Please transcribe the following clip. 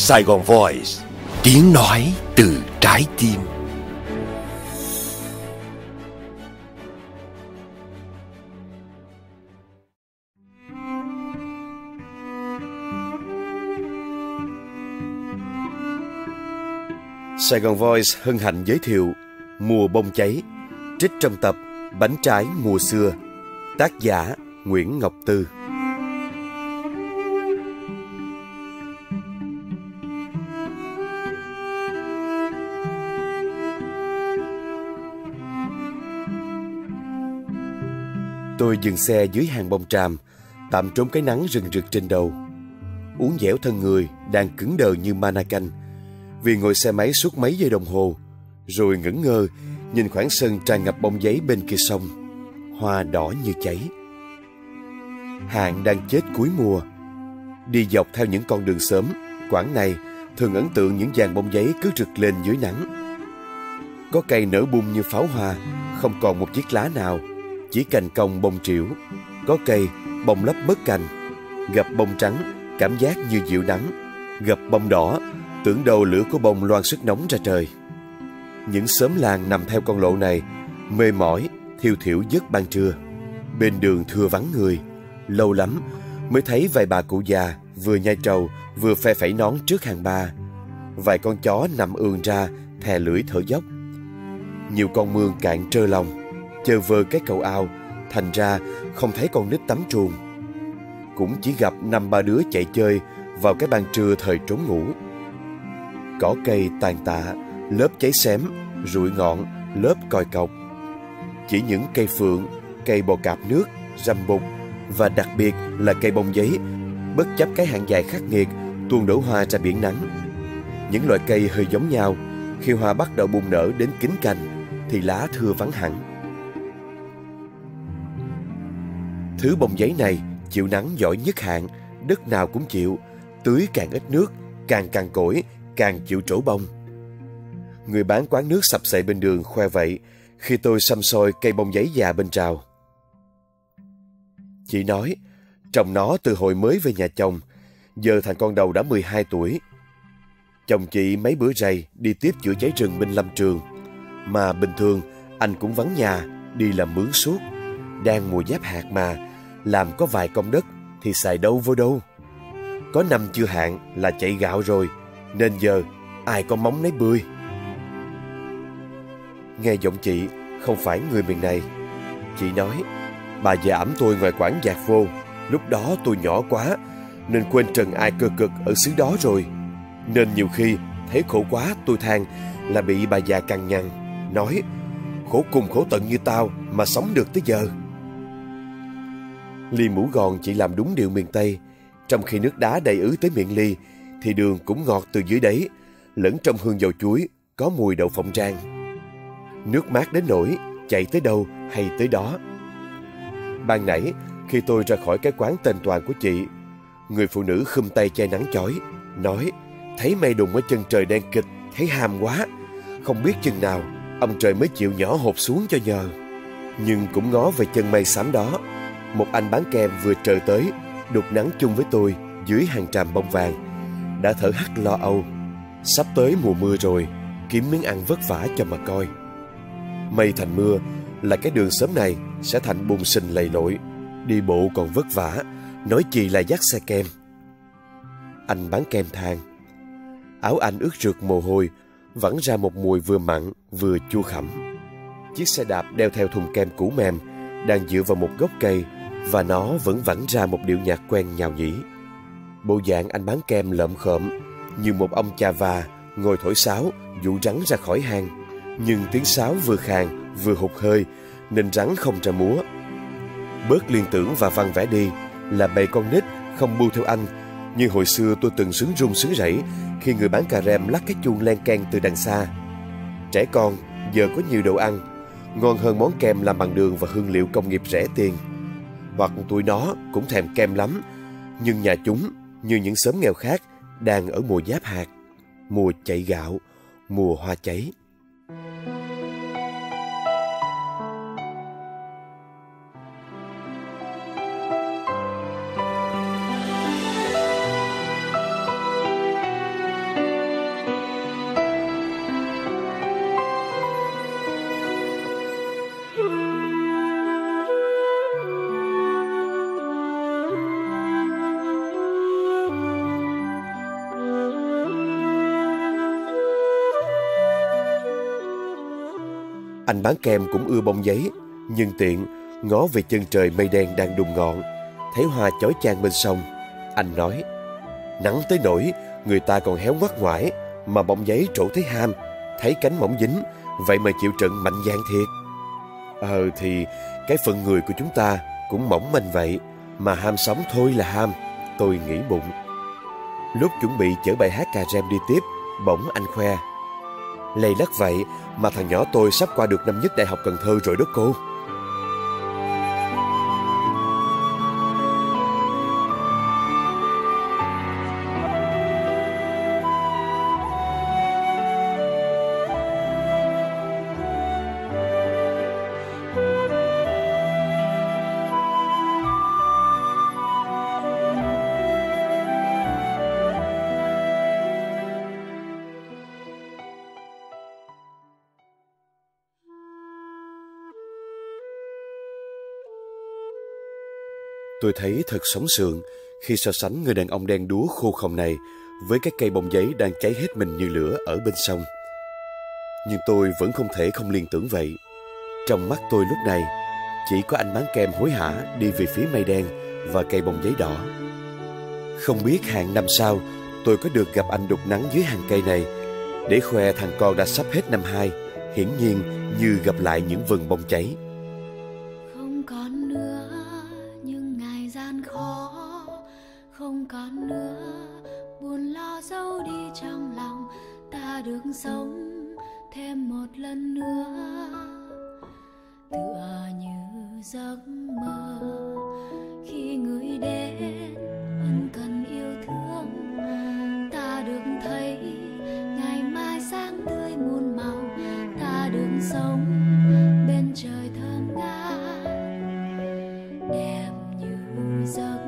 Sài Gòn Voice. Tiếng nói từ trái tim. Sài Gòn Voice hân hạnh giới thiệu Mùa bông cháy, Trích trong tập Bánh trái mùa xưa, Tác giả Nguyễn Ngọc Tư. Tôi dừng xe dưới hàng bông tràm, tạm trốn cái nắng rừng rực trên đầu. Uống dẻo thân người đang cứng đờ như mannequin vì ngồi xe máy suốt mấy giây đồng hồ, rồi ngẩn ngơ nhìn khoảng sân tràn ngập bông giấy bên kia sông, hoa đỏ như cháy. Hạn đang chết cuối mùa. Đi dọc theo những con đường sớm, quãng này thường ấn tượng những dàn bông giấy cứ rực lên dưới nắng. Có cây nở bung như pháo hoa, không còn một chiếc lá nào chỉ cành cong bông triểu, có cây bông lấp mất cành, gặp bông trắng, cảm giác như dịu nắng gặp bông đỏ, tưởng đầu lửa của bông loan sức nóng ra trời. Những xóm làng nằm theo con lộ này, mê mỏi, thiêu thiểu giấc ban trưa. Bên đường thưa vắng người, lâu lắm mới thấy vài bà cụ già vừa nhai trầu, vừa phe phẩy nón trước hàng ba. Vài con chó nằm ườn ra, thè lưỡi thở dốc. Nhiều con mương cạn trơ lòng chờ vờ cái cầu ao, thành ra không thấy con nít tắm chuồng Cũng chỉ gặp năm ba đứa chạy chơi vào cái ban trưa thời trốn ngủ. Cỏ cây tàn tạ, lớp cháy xém, rụi ngọn, lớp còi cọc. Chỉ những cây phượng, cây bò cạp nước, rằm bục và đặc biệt là cây bông giấy, bất chấp cái hạn dài khắc nghiệt, tuôn đổ hoa ra biển nắng. Những loại cây hơi giống nhau, khi hoa bắt đầu bùng nở đến kính cành, thì lá thưa vắng hẳn. Thứ bông giấy này chịu nắng giỏi nhất hạn, đất nào cũng chịu, tưới càng ít nước, càng càng cỗi, càng chịu trổ bông. Người bán quán nước sập sệ bên đường khoe vậy khi tôi xăm soi cây bông giấy già bên trào. Chị nói, trồng nó từ hồi mới về nhà chồng, giờ thằng con đầu đã 12 tuổi. Chồng chị mấy bữa rày đi tiếp chữa cháy rừng bên lâm trường, mà bình thường anh cũng vắng nhà, đi làm mướn suốt. Đang mùa giáp hạt mà, làm có vài công đất thì xài đâu vô đâu. Có năm chưa hạn là chạy gạo rồi, nên giờ ai có móng nấy bươi. Nghe giọng chị không phải người miền này. Chị nói, bà già ẩm tôi ngoài quán giạc vô, lúc đó tôi nhỏ quá, nên quên trần ai cơ cực ở xứ đó rồi. Nên nhiều khi thấy khổ quá tôi than là bị bà già cằn nhằn, nói khổ cùng khổ tận như tao mà sống được tới giờ. Ly mũ gòn chỉ làm đúng điều miền Tây. Trong khi nước đá đầy ứ tới miệng ly, thì đường cũng ngọt từ dưới đáy, lẫn trong hương dầu chuối, có mùi đậu phộng rang. Nước mát đến nỗi, chạy tới đâu hay tới đó. Ban nãy, khi tôi ra khỏi cái quán tên toàn của chị, người phụ nữ khum tay che nắng chói, nói, thấy mây đùng ở chân trời đen kịch, thấy ham quá. Không biết chừng nào, ông trời mới chịu nhỏ hộp xuống cho nhờ. Nhưng cũng ngó về chân mây xám đó, một anh bán kem vừa trời tới, đục nắng chung với tôi dưới hàng tràm bông vàng. Đã thở hắt lo âu. Sắp tới mùa mưa rồi, kiếm miếng ăn vất vả cho mà coi. Mây thành mưa là cái đường sớm này sẽ thành bùn sình lầy lội. Đi bộ còn vất vả, nói chi là dắt xe kem. Anh bán kem than. Áo anh ướt rượt mồ hôi, vẫn ra một mùi vừa mặn vừa chua khẩm. Chiếc xe đạp đeo theo thùng kem cũ mềm đang dựa vào một gốc cây và nó vẫn vẳng ra một điệu nhạc quen nhào nhĩ. Bộ dạng anh bán kem lợm khợm như một ông cha va ngồi thổi sáo dụ rắn ra khỏi hang. Nhưng tiếng sáo vừa khàn vừa hụt hơi nên rắn không ra múa. Bớt liên tưởng và văn vẽ đi là bầy con nít không bu theo anh như hồi xưa tôi từng sướng rung sướng rẫy khi người bán cà rem lắc cái chuông len keng từ đằng xa. Trẻ con giờ có nhiều đồ ăn, ngon hơn món kem làm bằng đường và hương liệu công nghiệp rẻ tiền hoặc tụi nó cũng thèm kem lắm, nhưng nhà chúng, như những xóm nghèo khác, đang ở mùa giáp hạt, mùa chạy gạo, mùa hoa cháy. Anh bán kem cũng ưa bông giấy, nhưng tiện ngó về chân trời mây đen đang đùng ngọn, thấy hoa chói chang bên sông. Anh nói, nắng tới nỗi người ta còn héo ngoắt ngoải, mà bông giấy trổ thấy ham, thấy cánh mỏng dính, vậy mà chịu trận mạnh dạn thiệt. Ờ thì cái phần người của chúng ta cũng mỏng manh vậy, mà ham sống thôi là ham, tôi nghĩ bụng. Lúc chuẩn bị chở bài hát cà rem đi tiếp, bỗng anh khoe. Lầy lắc vậy mà thằng nhỏ tôi sắp qua được năm nhất đại học Cần Thơ rồi đó cô. Tôi thấy thật sống sượng khi so sánh người đàn ông đen đúa khô không này với các cây bông giấy đang cháy hết mình như lửa ở bên sông. Nhưng tôi vẫn không thể không liên tưởng vậy. Trong mắt tôi lúc này, chỉ có anh bán kem hối hả đi về phía mây đen và cây bông giấy đỏ. Không biết hàng năm sau tôi có được gặp anh đục nắng dưới hàng cây này để khoe thằng con đã sắp hết năm hai, hiển nhiên như gặp lại những vườn bông cháy. Con nữa. Buồn lo dâu đi trong lòng, ta được sống thêm một lần nữa. Tựa như giấc mơ khi người đến, ân cần yêu thương. Ta được thấy ngày mai sáng tươi muôn màu. Ta được sống bên trời thơm ngát. Đẹp như giấc